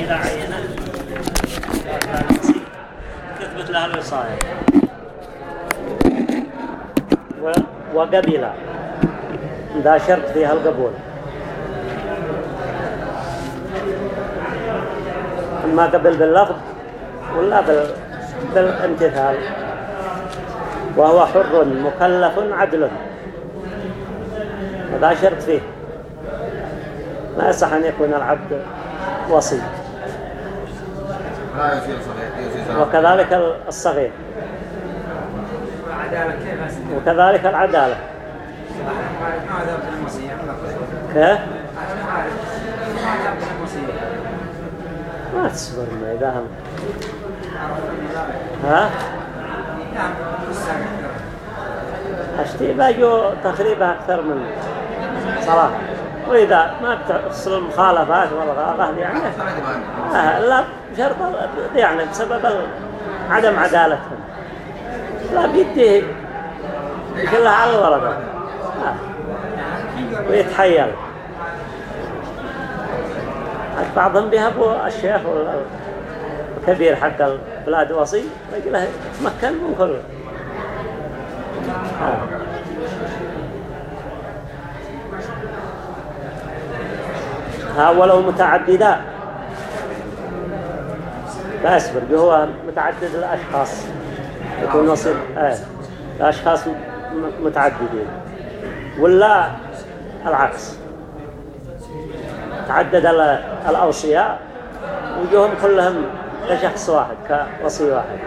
إذا عينه وقبل شرط فيها القبول إما قبل باللفظ ولا بالامتثال وهو حر مكلف عدل. هذا شرط فيه. ما يصح أن يكون العبد وصي. وكذلك الصغير. وكذلك العدالة. كيف؟ ما تصبر ما إذا هم. ها؟ أشتي باجوا تقريبا أكثر من صراحة وإذا ما بتحصل المخالفات والغاغة يعني آه لا شرط يعني بسبب عدم عدالتهم. لا بيديه كلها على الورقة. آه. ويتحيل. بعضهم بيهبوا الشيخ الكبير حق البلاد وصي ويقول له تمكن من كله. ولو متعددا. بس برجو هو متعدد الأشخاص. يكون نصيب آه. الأشخاص متعددين. ولا العكس. تعدد الأوصياء وجوهم كلهم كشخص واحد كوصي واحد.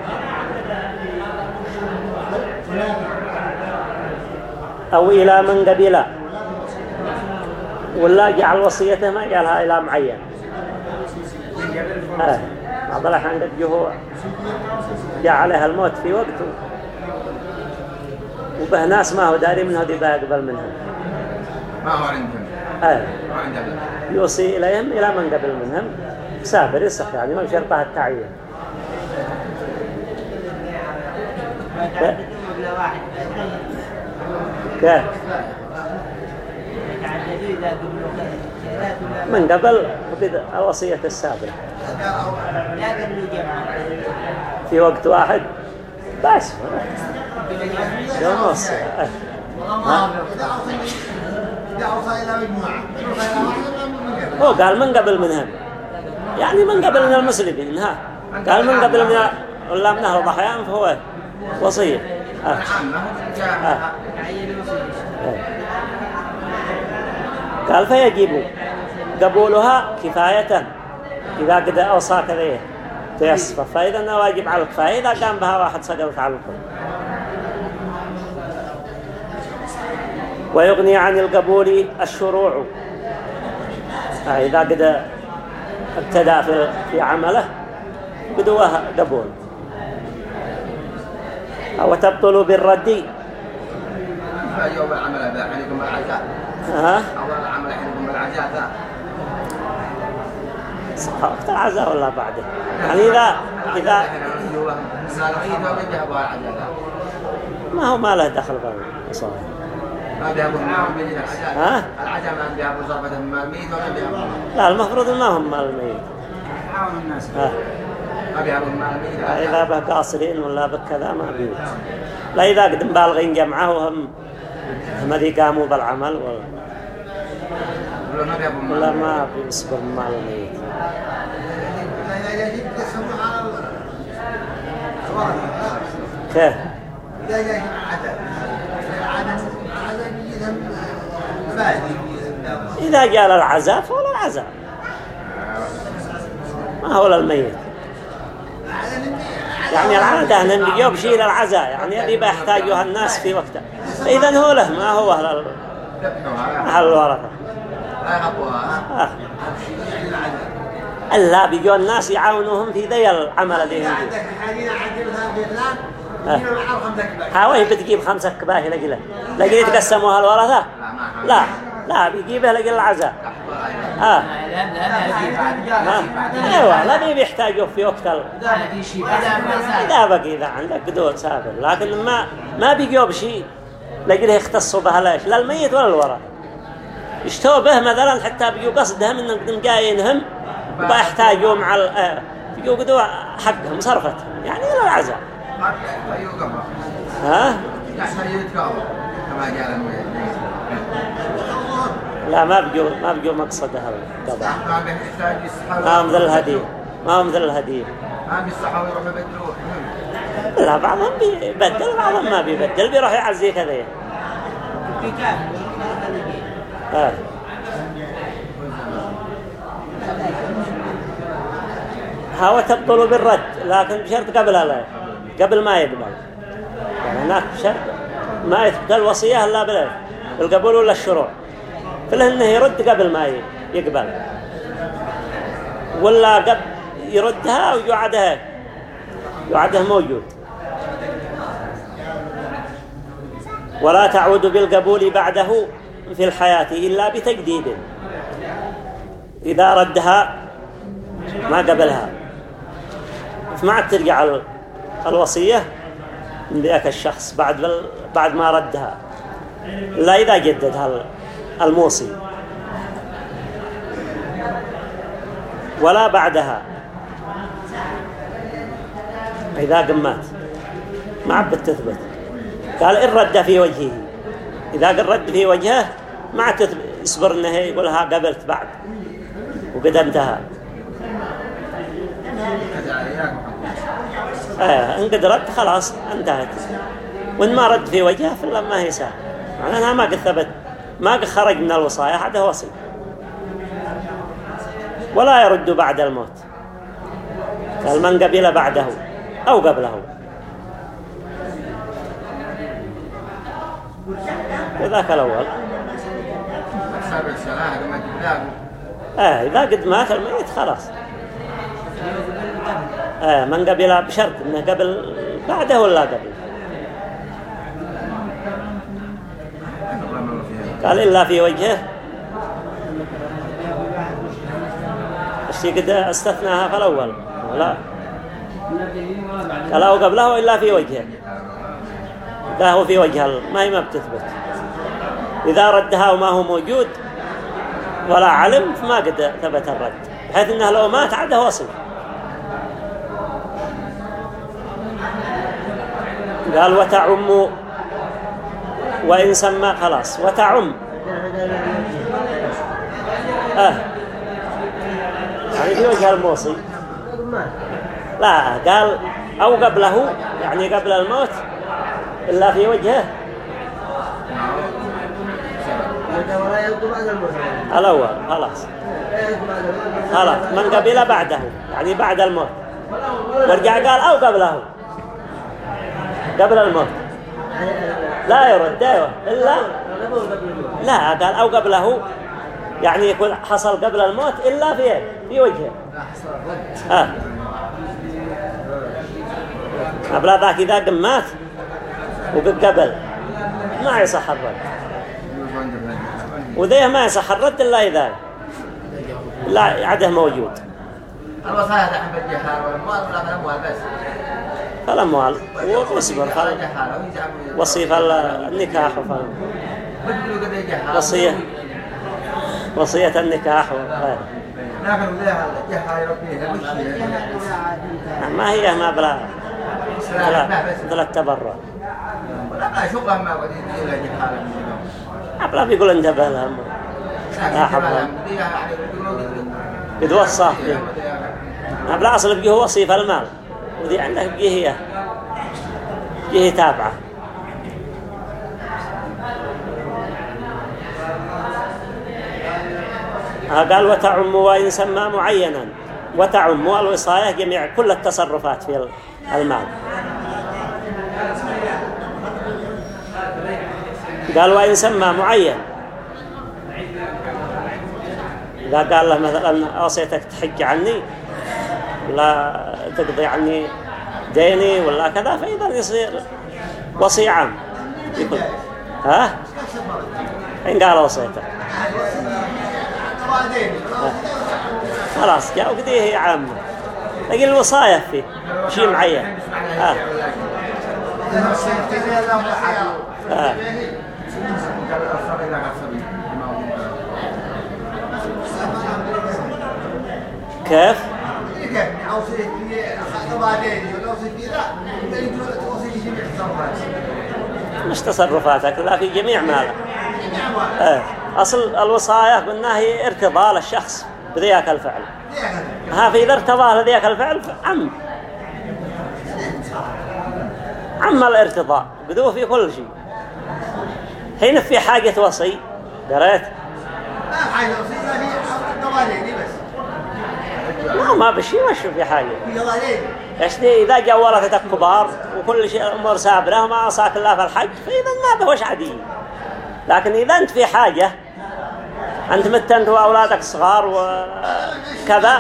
أو إلى من قبله. ولا جعل وصيته ما جعلها إلى معين. آه. بعض الأحيان قد جهو جعلها الموت في وقته. وبه ناس ما هو داري منه دي بيقبل منهم. ما هو عندهم؟ آه. يوصي إليهم إلى من قبل منهم. سافر يصح يعني ما بشرطها التعيين كيف من قبل الوصية السابقة. في وقت واحد. بس. هو قال من قبل منهم يعني من قبل من المسلمين ها؟ قال من قبل من ولا من أهل الضحيان فهو وصية. آه. آه. قال فيجب قبولها كفاية. إذا قد أوصى كذا تيصف فإذا واجب على الكفاية. إذا قام بها واحد صدق على الكل ويغني عن القبول الشروع. إذا قد ابتدى في, عمله بدوه قبول. أو تبطل بالرد. العزاء ها؟ العمل حينكم العزاء ذا وقت العزاء ولا بعده يعني إذا إذا ما هو ما له دخل بالمصائب ما بيابوا معهم من العزاء ها؟ لا المفروض ما هم مال الميت عاون الناس إذا به قاصرين ولا بكذا ما بيه لا إذا قد مبالغين جمعه وهم هم ذي قاموا بالعمل ولا ولا ما بيصبر مال الميت كيف إذا جاء عدد إذا للعزاء فهو للعزاء ما هو للميت يعني العادة أن يجيب شيء للعزاء يعني اللي بيحتاجها الناس في وقته إذا هو له. ما هو أهل أهل الورثة لا بيجوا الناس يعاونوهم في ذي العمل اللي هم فيه كبار حاوي بتجيب خمسة كباهي لقله لقل يتقسموها الورثة؟ لا لا بيجيبها لقل العزاء. آه. ما أيوه لا بي بيحتاجوا في وقت ال... لا بقي إذا عندك قدور سافر لكن ما ما بيجوا بشيء لقله يختصوا بها ليش لا الميت ولا الورثة يشتوا به مثلا حتى بيجوا قصدهم انهم جايينهم وبيحتاجوا مع آه، بيجوا قدوا حقهم صرفتهم يعني إلى العزاء. ها؟ لا ما بيجوا ما بيجوا مقصد القضاء. ما مثل الهدية ما مثل الهدية. ما بيصحوا يروحوا يبدلوه لا بعضهم بيبدل بعضهم ما بيبدل بيروح يعزي كذا. آه. هو تبطل بالرد لكن بشرط قبل لا قبل ما يقبل. يعني هناك شرط ما يتبدل وصية إلا بلا القبول ولا الشروع. فله انه يرد قبل ما يقبل. ولا قبل يردها ويعدها يعدها موجود. ولا تعود بالقبول بعده في الحياة إلا بتجديد. إذا ردها ما قبلها. فما عاد ترجع الوصية من ذاك الشخص بعد بعد ما ردها. لا إذا جددها الموصي. ولا بعدها. إذا قمات ما عبد تثبت قال إن رد في وجهه. إذا قال رد في وجهه ما عاد يصبر إنه يقولها قبلت بعد. وقدمتها آه إن قد رد خلاص انتهت. وإن ما رد في وجهه فلا ما هي سهل. معناها ما قد ثبت. ما قد خرج من الوصايا هذا وصي. ولا يرد بعد الموت. قال من قبل بعده أو قبله. وذاك الأول. آه إذا قد مات الميت خلاص. آه من قبل بشرط إنه قبل بعده ولا قبل؟ قال إلا في وجهه. الشيء قد استثناها في الأول. لا. قال أو قبله إلا في وجهه. لا هو في وجه ما هي ما بتثبت. إذا ردها وما هو موجود ولا علم فما قد ثبت الرد. بحيث أنه لو مات عده وصل قال وتعم وإن سمى خلاص. وتعم آه. يعني في وجه الموصي لا قال أو قبله يعني قبل الموت إلا في وجهه. الأول خلاص. خلاص من قبل بعده يعني بعد الموت. ورجع قال أو قبله. قبل الموت. لا يرد أيوه إلا؟ لا قال أو قبله. يعني يكون حصل قبل الموت إلا في في وجهه. قبل ذاك إذا قمات وقبل ما يصح الرد وذيه ما يصح الرد إلا إذا لا عده موجود. الوصايا دحين والأموال ولا بالأموال بس فالأموال ويصبر وصيف النكاح وصية. وصية النكاح وغيره ما هي ما بلا بلا بلا التبرع. لا شغلها ما بدي بلا بيقول انتبه لهم لا حبهم قد وصى بلا أصل بيه وصيف المال ودي عندك بيه هي بيه تابعه قال وتعم وإن سمى معينا وتعم الوصاية جميع كل التصرفات في المال قال وإن سمى معين. إذا قال له مثلا أوصيتك تحج عني ولا تقضي عني ديني ولا كذا فإذا يصير وصي عام يقول ها؟ إن قال أوصيتك خلاص جاء وقديه عامة. لكن الوصايا فيه شيء معين. آه. كيف؟ كيف اوصي في ضبابين ولا اوصي في لا توصي في جميع التصرفات مش تصرفاتك لا في جميع مالك إيه. أصل الوصاية قلنا هي ارتضاء للشخص بذيك الفعل. ها في إذا ارتضى لذيك الفعل عم. عم الارتضاء بدو في كل شيء. حين في حاجة وصي قريت ما حاجة وصي ما ما بشي وش في حاجة. دي إذا جاء ورثتك كبار وكل شيء الأمور سابرة وما عصاك الله في الحج فإذا ما بهوش عدي لكن إذا أنت في حاجة أنت مت انت وأولادك صغار وكذا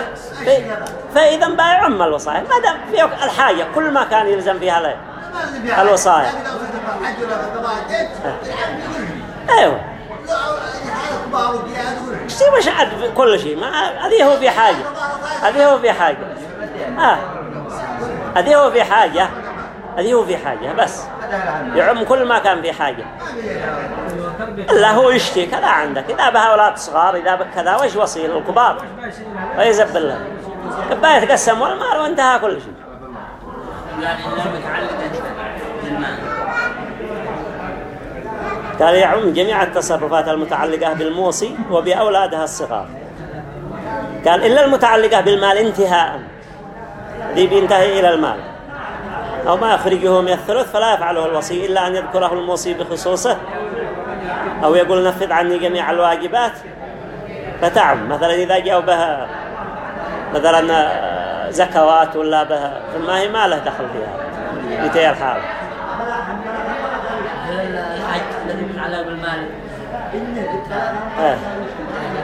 فإذا بايعم الوصايا؟ ما دام في الحاجة كل ما كان يلزم فيها له الوصايا. لا حالة كبار وبيئات يقول شيء مش في كل شيء؟ ما هذه هو في حاجة. هذه هو في حاجة. آه. هذه هو في حاجة. هذه هو في حاجة. بس. يعم كل ما كان في حاجة. إلا هو يشتي كذا عندك. إذا بها أولاد صغار إذا بكذا وش وصيل؟ الكبار. ويزب الله كباية يتقسم والمال وانتهى كل شيء. قال يعم جميع التصرفات المتعلقة بالموصي وبأولادها الصغار. قال إلا المتعلقة بالمال انتهاء. ذي بينتهي إلى المال. أو ما يخرجه من الثلث فلا يفعله الوصي إلا أن يذكره الموصي بخصوصه. أو يقول نفذ عني جميع الواجبات. فتعم. مثلا إذا جاءوا بها مثلا آه، زكوات ولا بها ما هي ما له دخل فيها. في تلك إيه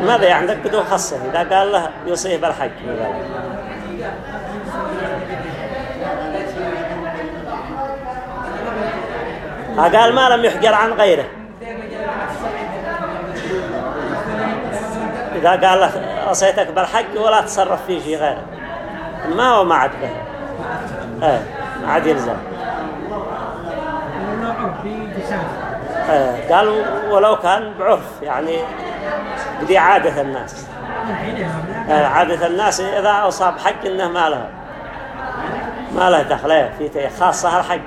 ماذا عندك بدون خاصة. إذا قال له يوصيه بالحج مثلا. قال ما لم يحجر عن غيره. إذا قال له وصيتك بالحج ولا تصرف فيه شيء غيره. ما هو ما عاد به ما عاد يلزم آه، قالوا ولو كان بعرف يعني بدي عادة الناس. آه، عادة الناس إذا أصاب حج إنه ما له ما له دخل في خاصة الحج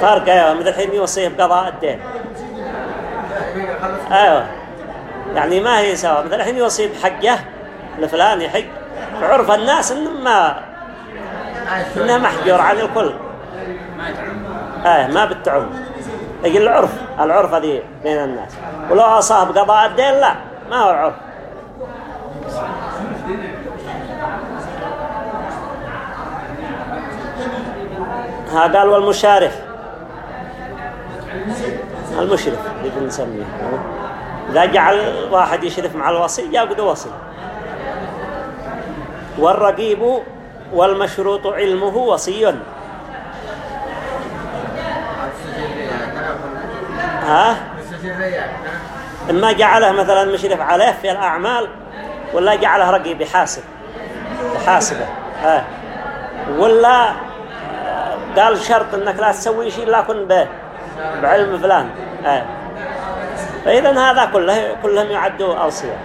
فرق أيوة مثل الحين يوصيه بقضاء الدين. أيوة يعني ما هي سوا. مثل الحين يوصي بحجه لفلان يحج عرف الناس إنه ما إنه محجور عن الكل. آه ما بالتعم يقول العرف العرف هذه بين الناس. ولو أصاب قضاء الدين لا ما هو عرف. ها قال والمشارف. المشرف اللي بنسميه إذا جعل واحد يشرف مع الوصي يأخذ وصي. والرقيب والمشروط علمه وصي. ها؟ إما جعله مثلا مشرف عليه في الأعمال ولا جعله رقيب يحاسب يحاسبه ها. ولا آه، قال شرط إنك لا تسوي شيء لا كن به بعلم فلان ها. فإذا هذا كله كلهم يعدوا أوصياء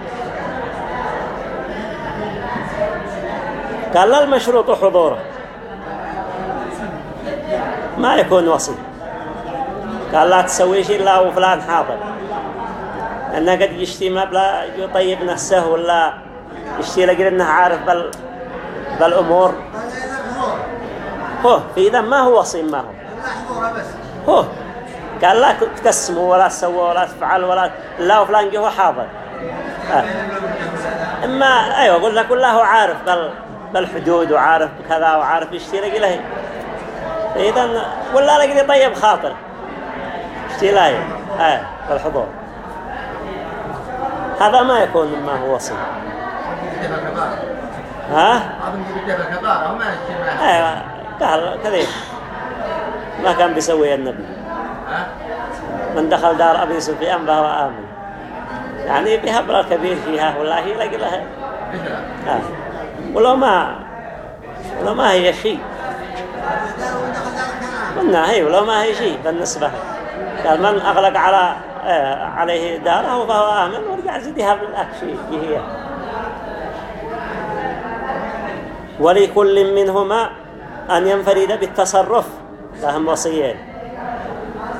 قال لا المشروط حضوره. ما يكون وصي. قال لا تسوي شيء إلا وفلان حاضر. لأنه قد يشتي مبلغ يطيب نفسه ولا يشتي لقل أنه عارف بال بالأمور. هو إذا ما هو وصي ما هو. هو قال لا تقسموا ولا تسووا ولا تفعلوا ولا لا وفلان جه حاضر. آه. إما أيوة أقول لك والله هو عارف بال بالحدود وعارف كذا وعارف يشتي لقي له إذا ولا لقي طيب خاطر. لا آه بالحضور هذا ما يكون ما هو وصي. ها؟ أيوه قال كذا ما كان بيسوي النبي. من دخل دار أبي سفيان فهو امن يعني بهبل كبير فيها والله يلاقي لها آه. ولو ما ولو ما هي شيء. قلنا هي ولو ما هي شيء بالنسبة قال من أغلق على آه عليه داره فهو آمن. ورجع زدها بالأكشي هي. ولكل منهما أن ينفرد بالتصرف. لهم وصيين.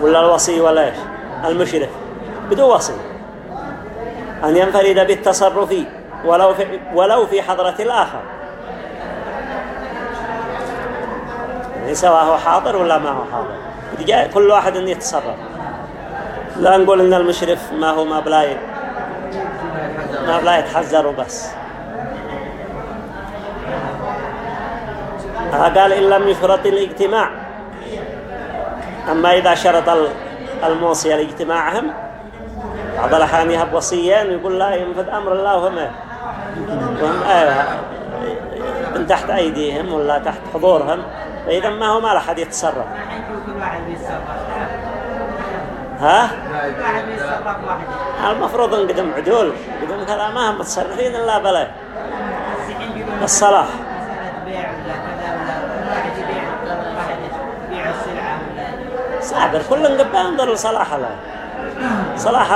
ولا الوصي ولا إيش؟ المشرف. بدون وصي. أن ينفرد بالتصرف ولو في, ولو في حضرة الآخر. يعني سواء هو حاضر ولا ما هو حاضر. كل واحد يتصرف. لا نقول إن المشرف ما هو ما بلاي ما بلا يتحذر وبس. قال إن لم يشرط الاجتماع. أما إذا شرط الموصي الاجتماعهم بعض الأحيان يهب وصيين ويقول لا ينفذ أمر الله وهم وهم آه من تحت أيديهم ولا تحت حضورهم. فإذا ما هو ما لحد يتصرف. ها؟ المفروض إن قدم عدول. قدم كذا ما هم متصرفين إلا بلا الصلاح صابر كل قبل انظر لصلاح صلاح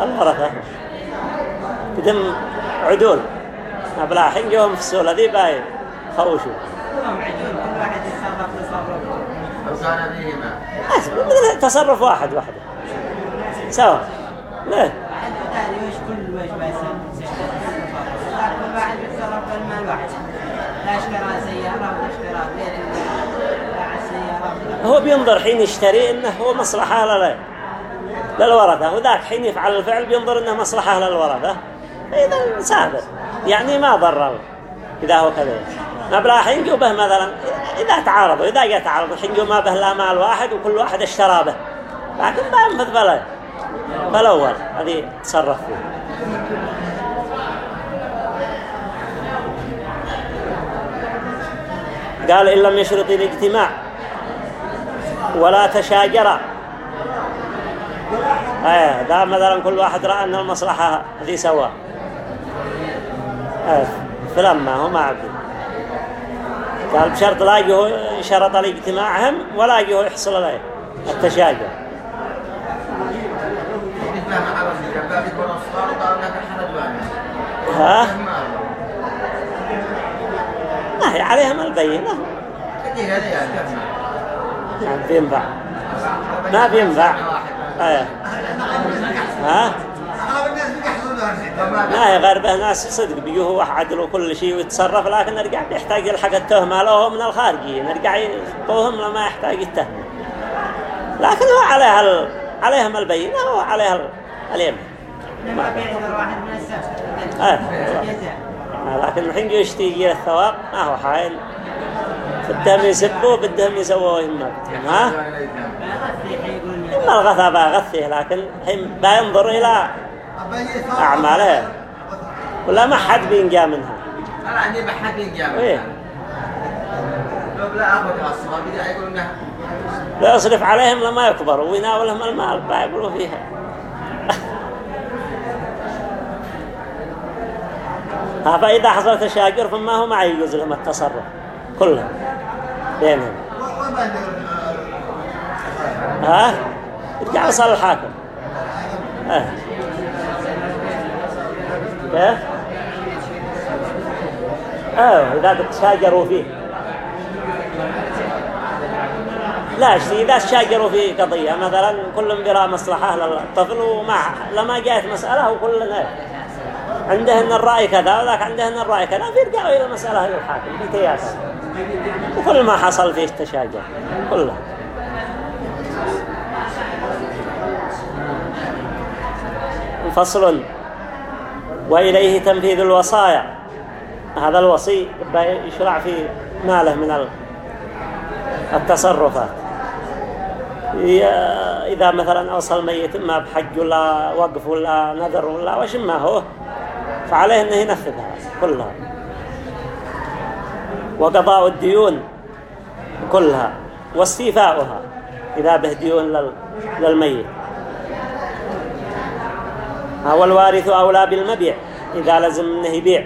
الورثة قدم عدول. بلا حين جوهم في السولة ذي باين. خوشوا تصرف واحد واحد. سوا. هو بينظر حين يشتري إنه هو مصلحة للورثة وذاك حين يفعل الفعل بينظر إنه مصلحة للورثة إذا سابر يعني ما ضرر. إذا هو كذا. ما بلا حين به مثلا. إذا تعارضوا. إذا جاء تعارض. الحين ما به لا مال واحد وكل واحد اشترى به. لكن ما ينفذ بلا فالأول هذه تصرف فيه قال إن لم يشرط الاجتماع ولا تشاجر. إيه ده مثلا كل واحد رأى أن المصلحة هذه سوا إيه فلما هو ما عبد. قال بشرط لا يجيه شرط الاجتماعهم ولا يحصل عليه التشاجر ها؟ ما هي ما بينفع ما بينفع إيه ها؟ ما هي غربه ناس صدق بيجوه واحد له كل شيء ويتصرف لكن نرجع يحتاج الحق التهمة له من الخارجية نرجع يقوهم لما يحتاج التهمة لكن هو عليها ال... عليهم البينة هو عليها اليمين ما بيعذر واحد من آه. لكن الحين يشتي الثواب ما هو حاين بدهم يسبوا بدهم يسووا همك ها؟ ما الغثى بغثيه لكن الحين بينظر إلى أعماله. ولا ما حد بينجا منها. أنا عندي ما حد بينجا منها. إيه. لا أخذ أصلا بدي أقول لا يصرف عليهم لما يكبروا ويناولهم المال بيقولوا فيها. فإذا حصلت الشاجر فما هو ما يجوز لهم التصرف كلهم. بينهم ها؟ يرجع يصل الحاكم. ها. آه إذا تشاجروا فيه. لا إذا تشاجروا في قضية مثلا كل برا مصلحة للطفل وما لما جاءت مسألة وكلنا عندهن الرأي كذا وذاك عندهن الرأي كذا فيرجعوا إلى المسألة للحاكم بتياسة وكل ما حصل فيه التشاجر كله. فصل وإليه تنفيذ الوصايا. هذا الوصي يشرع في ماله من التصرفات. إذا مثلا أوصل ميت ما بحج ولا وقف ولا نذر ولا وش ما هو فعليه أنه ينفذها كلها وقضاء الديون كلها واستيفاؤها إذا به ديون للميت. هو الوارث أولى بالمبيع إذا لازم أنه يبيع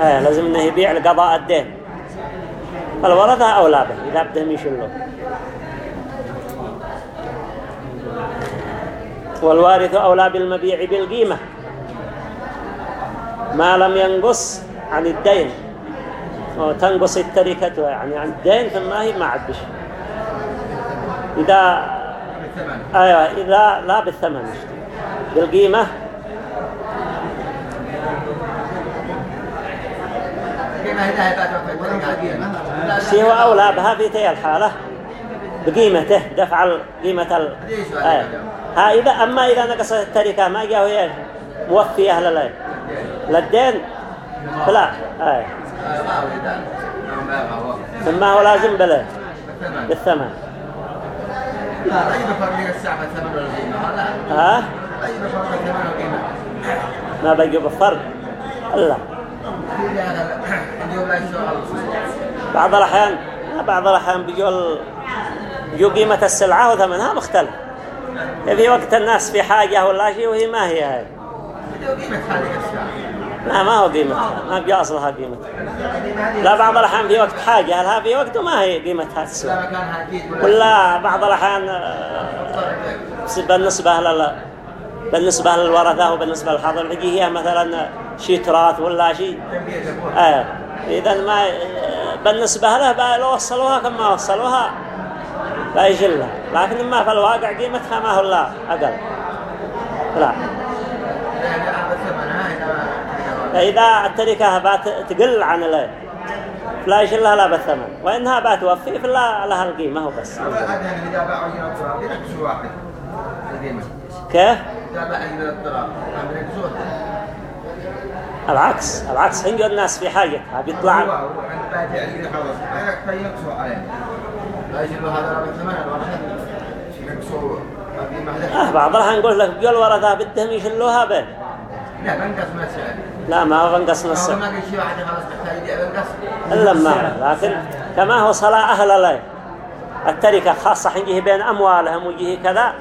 آه لازم أنه يبيع لقضاء الدين. فالورثة أولى به إذا بدهم يشلوا والوارث أولى بالمبيع بالقيمة. ما لم ينقص عن الدين. وتنقص التركة يعني عن الدين ثم هي ما عاد بش إذا أيوة إذا لا بالثمن. بالقيمة. هو أولى بها في تلك الحالة. بقيمته دفع قيمة ال... آه. ها إذا أما إذا نقصت التركة ما جاء هي موفية للدين للدين فلا. آه. هو لازم بله بالثمن. لا أي الساعة لا. ها؟ أي ما بقى بالفرق إلا اليوم لا يشتغل بعض الأحيان بعض الأحيان بيقول بيقول قيمة السلعة وثمنها مختلف. في وقت الناس في حاجة ولا شيء وهي ما هي هاي. قيمة هذه الساعة. لا ما هو قيمتها ما بيجي أصلها قيمتها لا بعض الأحيان في وقت حاجة. لها في وقت؟ وما هي قيمتها تسوى ولا بعض الأحيان آه، بالنسبة لل بالنسبة للورثة وبالنسبة للحاضر هي مثلا شيء تراث ولا شيء آه. إذا ما بالنسبة له لو وصلوها كما وصلوها لا يجلها. لكن ما في الواقع قيمتها ما هو لا أقل. لا. فإذا التركة بات تقل عن ال لا يجلها لا بالثمن وإنها باتوفي فلا لها القيمة هو بس. القيمة كيف؟ العكس العكس. حين الناس في حاجتها بيطلع. هو هو عند باجع اللي خلص فينقصوا عليه. لا يجلوا هذا رب الثمن الواحد ينقصوا القيمة آه بعض الأحيان نقول لك بيقول ورثة بدهم يشلوها به لا بنقص ما سعر لا ما هو بنقص هو نص ما قال شيء واحد خلاص محتاج يبيع بنقص إلا ما لكن كما هو صلاة أهل له التركة خاصة حين بين أموالهم ويجي كذا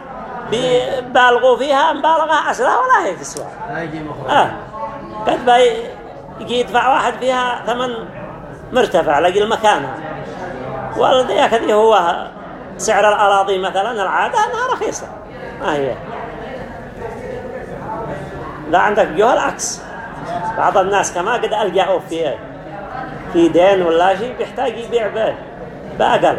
بيبالغوا فيها مبالغة أصلها ولا هي تسوى آه. قد بي يجي يدفع واحد فيها ثمن مرتفع لقي مكانها. والذي كذي هو سعر الأراضي مثلا العادة أنها رخيصة. ما هي؟ لا عندك جوه العكس بعض الناس كما قد ألجأوا في في دين ولا شيء بيحتاج يبيع به. بأقل.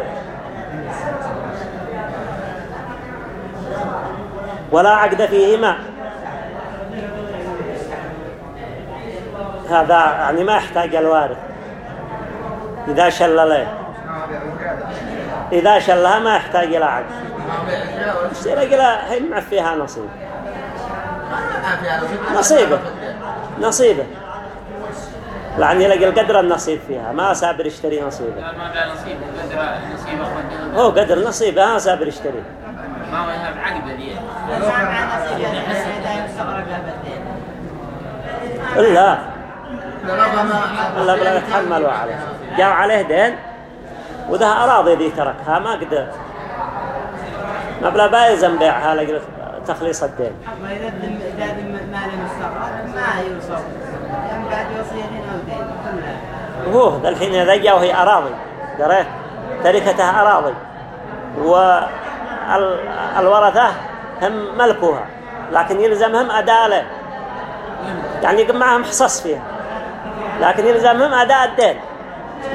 ولا عقد فيهما. هذا يعني ما يحتاج الوارث. إذا شل له. إذا شلها ما يحتاج إلى عقد. اشتري له يمع فيها نصيب. نصيبه نصيبه. يعني يلقى القدر النصيب فيها. ما سابر يشتري نصيبه. ما بقى نصيب قدر نصيب أخوة هو قدر نصيبه ما سابر يشتري. ما هو يهب عقد ذي. إلا إلا بلا يتحملوا عليه جاء عليه دين وده أراضي دي تركها ما قدر. ما بلا بايزن بيعها لقل تخليص الدين. ما إذا مال مستقر ما يعني بعد وصية أو دين. كلها هو الحين إذا جاء وهي أراضي. قريت تركتها أراضي. والورثة هم ملكوها. لكن يلزمهم أداء له. يعني معهم حصص فيها. لكن يلزمهم أداء الدين.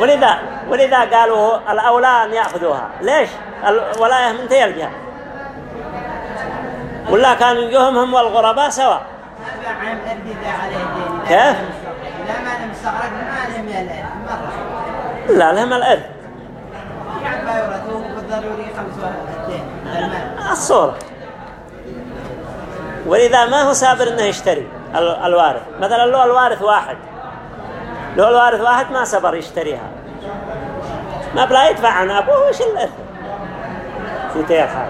ولذا ولذا قالوا الأولى أن يأخذوها. ليش؟ الولاية من تي الجهة ولا كانوا يجوهم هم والغرباء سوا. هذا عام أردد عليه دين كيف؟ إذا ما مستقر ما لهم يلعب مرة لا لهم الإرث يعني ما يورثوه بالضروري خمسة الصورة. ولذا ما هو سابر إنه يشتري ال- الوارث. مثلا لو الوارث واحد. لو الوارث واحد ما صبر يشتريها. ما بلا يدفع عن أبوه وش الإثم في تير حال.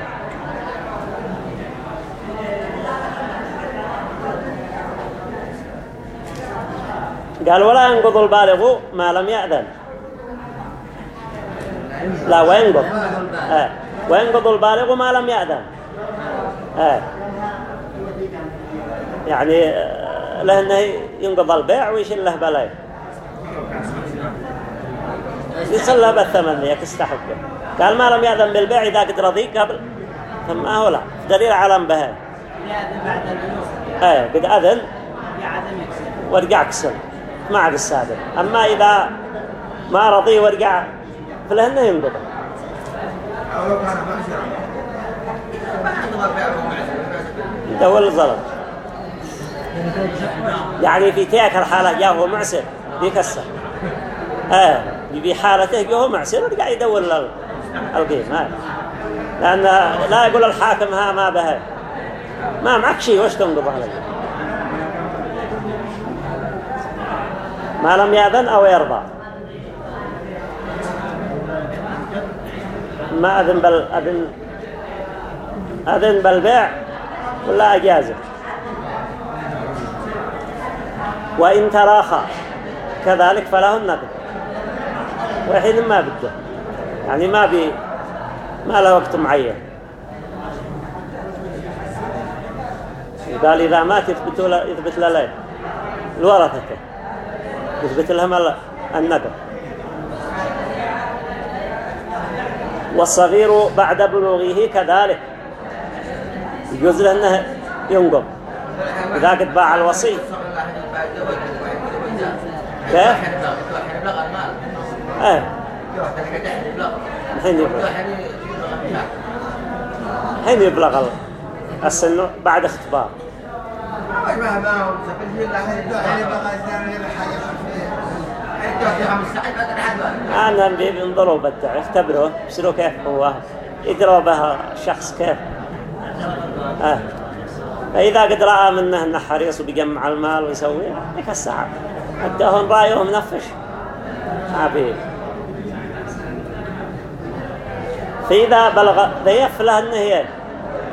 قال ولا ينقض البالغ ما لم يأذن. لا وينقض. آه. وينقض البالغ ما لم يأذن. آه. يعني آه، له إنه ينقض البيع ويشيل له بلاي. يصلى بالثمن ذيك يستحقه قال ما لم يأذن بالبيع إذا قد رضي قبل. ثم هو لا. دليل على البلوغ إيه قد أذن. ورجع كسل ما عاد السابق أما إذا ما رضي ورجع فلهن ينقض ده هو اللي ظلم؟ يعني في تلك الحالة جاء هو معسر بيكسر. آه في حالته جاء هو معسر ورجع يدور القيم. آه. لأن لا يقول الحاكم ها ما به ما معك شيء وش تنقض عليه ما لم يأذن أو يرضى؟ ما أذن بل أذن أذن بالبيع ولا أجازة؟ وإن تراخى كذلك فله النقد وحين ما بده. يعني ما بي ما له وقت معين. قال إذا مات يثبت يثبت له ليه الورثته يثبت لهم ال- النقد والصغير بعد بلوغه كذلك يجوز له انه ينقض إذا قد باع الوصي كيف؟ إيه الحين يبلغ الحين يبلغ ال- السن بعد اختبار أنا بينظروا بدع يختبروا يصيروا كيف هو؟ يقرأوا به الشخص كيف؟ آه. فإذا قد رأى منه أنه حريص وبيجمع المال ويسوي ذيك الساعة. أداهم رأيه منفش بيه فإذا بلغ ذيف له أنه ي-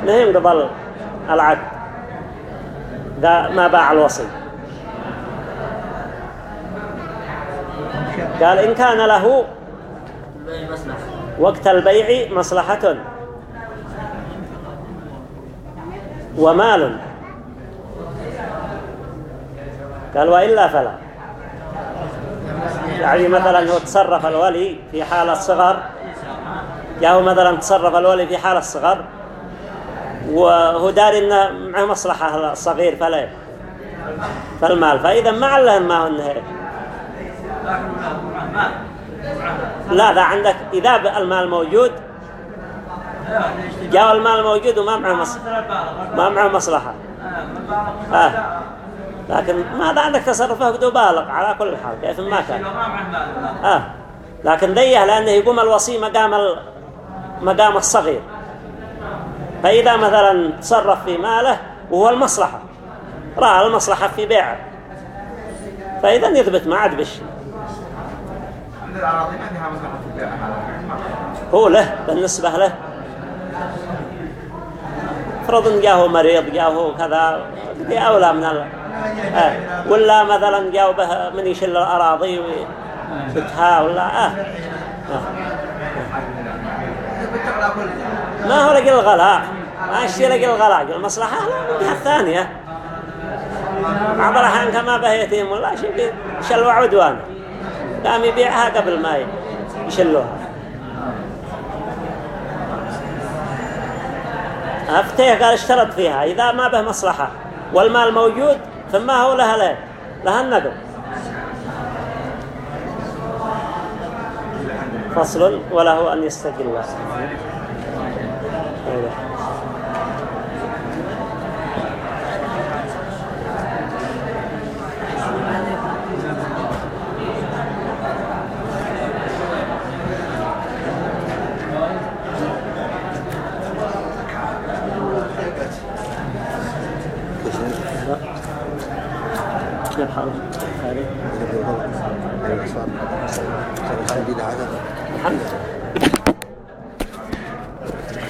أنه ينقض العقد إذا ما باع الوصي. قال إن كان له وقت البيع مصلحة ومال. قال وإلا فلا. يعني مثلا هو تصرف الولي في حال الصغر. جاءه مثلا تصرف الولي في حال الصغر. وهو داري إنه معه مصلحة الصغير فلا. فالمال. فإذا ما علهم ما هو لا ذا عندك إذا المال موجود جاء المال موجود وما معه مصلحة ما معه مصلحة آه. لكن ماذا عندك تصرفه قد بالغ على كل حال كيف ما كان آه. لكن ذيه لأنه يقوم الوصي مقام. مقام الصغير فإذا مثلا تصرف في ماله وهو المصلحة رأى المصلحة في بيعه فإذا يثبت ما عاد عند هو له بالنسبة له فرض إن جاءه مريض جاءه كذا أولى من ال... آه. ولا مثلا جاءه به من يشل الأراضي ويفتها ولا آه. آه. ما هو لقي الغلاء ما اشتري لقي الغلاء المصلحة لا من جهة ثانية بعض الأحيان كما به يتيم ولا شيء شلوا عدوان قام يبيعها قبل ما يشلوها. أفتيه قال اشترط فيها إذا ما به مصلحة. والمال موجود فما هو لها له لها النقد. فصل وله أن يستقل.